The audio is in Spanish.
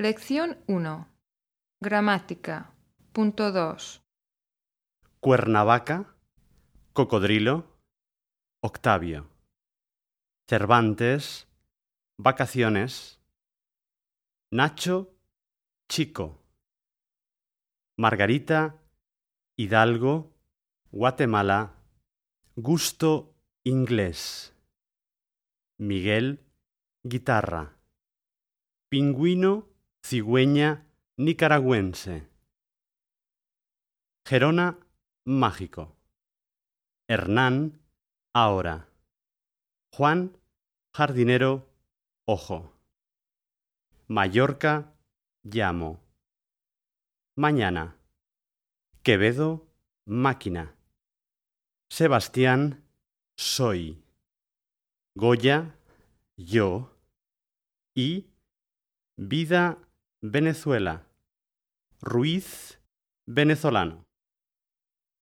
Lección 1. Gramática. Punto 2. Cuernavaca, Cocodrilo, Octavio. Cervantes, Vacaciones. Nacho, Chico. Margarita, Hidalgo, Guatemala, Gusto, Inglés. Miguel, Guitarra. Pingüino, Cigüeña, Nicaragüense. Gerona, Mágico. Hernán, Ahora. Juan, Jardinero, Ojo. Mallorca, Llamo. Mañana. Quevedo, Máquina. Sebastián, Soy. Goya, Yo. Y Vida, Venezuela. Ruiz, venezolano.